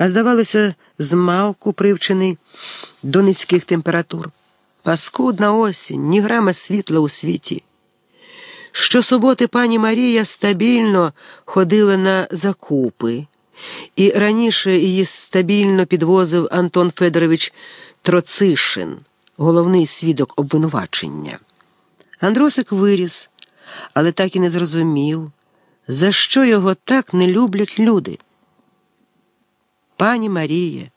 а здавалося, змалку привчений до низьких температур. Паскудна осінь, ні грама світла у світі. Щосуботи пані Марія стабільно ходила на закупи, і раніше її стабільно підвозив Антон Федорович Троцишин, головний свідок обвинувачення. Андросик виріс, але так і не зрозумів, за що його так не люблять люди. Пані Марія,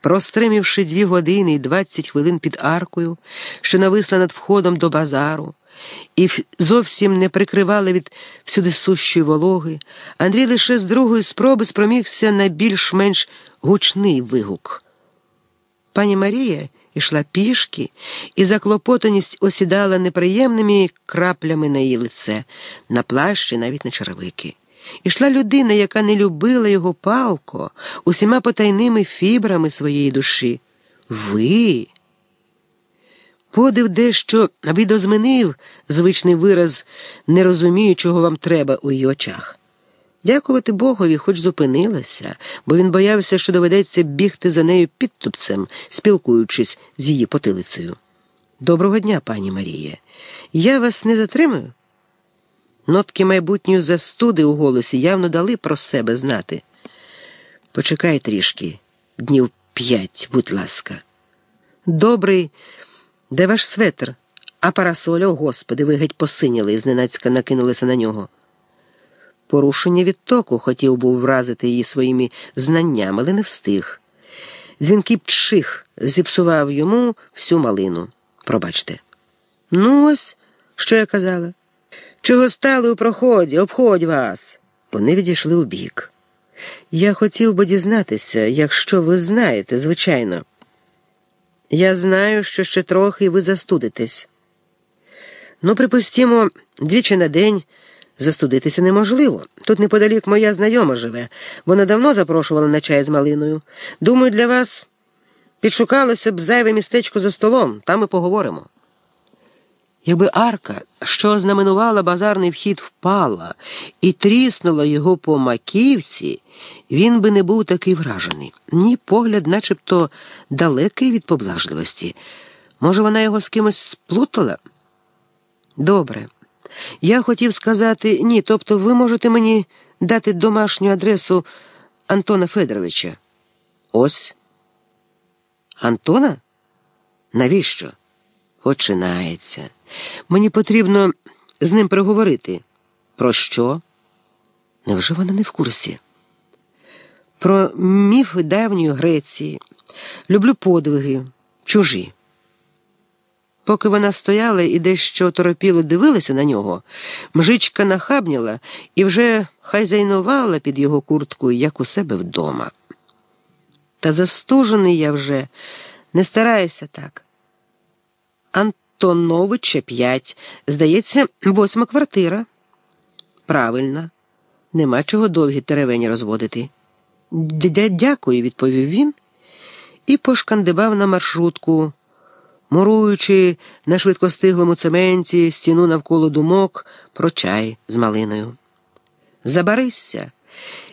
простримівши дві години і двадцять хвилин під аркою, що нависла над входом до базару, і зовсім не прикривала від всюди сущої вологи, Андрій лише з другої спроби спромігся на більш-менш гучний вигук. Пані Марія йшла пішки, і заклопотаність осідала неприємними краплями на її лице, на плащі, навіть на черевики. Ішла людина, яка не любила його палко, усіма потайними фібрами своєї душі. Ви. Подив дещо відозмінив звичний вираз, не розумію, чого вам треба у її очах. Дякувати Богові, хоч зупинилася, бо він боявся, що доведеться бігти за нею підтупцем, спілкуючись з її потилицею. Доброго дня, пані Марія. Я вас не затримую? Нотки майбутньої застуди у голосі явно дали про себе знати. Почекай трішки, днів п'ять, будь ласка. Добрий, де ваш светр? А парасоля, о господи, ви геть посиніли і зненацька накинулися на нього. Порушення відтоку хотів був вразити її своїми знаннями, але не встиг. Дзвінкий пчих зіпсував йому всю малину. Пробачте. Ну, ось, що я казала. Чого стали у проході, обходь вас. Вони відійшли у бік. Я хотів би дізнатися, якщо ви знаєте, звичайно. Я знаю, що ще трохи ви застудитесь. Ну, припустімо, двічі на день. Застудитися неможливо. Тут неподалік моя знайома живе. Вона давно запрошувала на чай з малиною. Думаю, для вас підшукалося б зайве містечко за столом, там і поговоримо. Якби арка, що знаменувала базарний вхід, впала і тріснула його по маківці, він би не був такий вражений. Ні, погляд, начебто далекий від поблажливості. Може, вона його з кимось сплутала? Добре. Я хотів сказати ні, тобто ви можете мені дати домашню адресу Антона Федоровича. Ось. Антона? Навіщо? Починається. Мені потрібно з ним переговорити. Про що? Невже вона не в курсі? Про міфи давньої Греції. Люблю подвиги, чужі. Поки вона стояла і дещо торопіло дивилася на нього, мжичка нахабніла і вже хазяйнувала під його курткою, як у себе вдома. Та застужений я вже, не стараюся так. Антоновича п'ять. Здається, восьма квартира. Правильно, нема чого довгі теревені розводити. Дякую, відповів він і пошкандибав на маршрутку муруючи на швидкостиглому цементі стіну навколо думок про чай з малиною. Забарися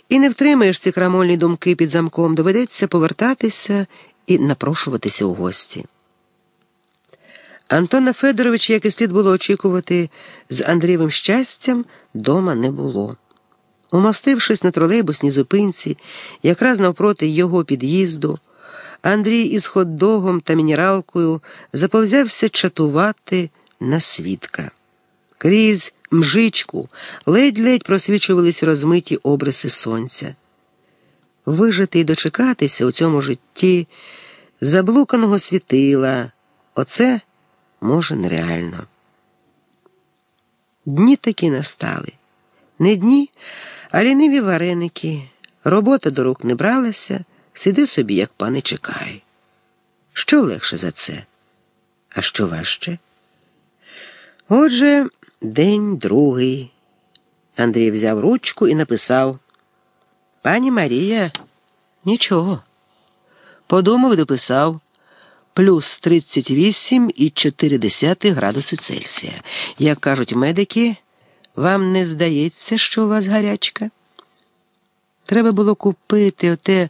і не втримаєш ці крамольні думки під замком, доведеться повертатися і напрошуватися у гості. Антона Федоровича, як і слід було очікувати, з Андрієвим щастям дома не було. Умостившись на тролейбусній зупинці, якраз навпроти його під'їзду. Андрій із хот-догом та мінералкою заповзявся чатувати на свідка. Крізь мжичку ледь-ледь просвічувались розмиті обриси сонця. Вижити і дочекатися у цьому житті заблуканого світила, оце може нереально. Дні такі настали. Не дні, а ліниві вареники. Робота до рук не бралася. Сиди собі, як пане чекай. Що легше за це? А що важче? Отже, день другий. Андрій взяв ручку і написав Пані Марія, нічого. Подумав і дописав плюс 38,4 градуси Цельсія. Як кажуть медики, вам не здається, що у вас гарячка? Треба було купити оте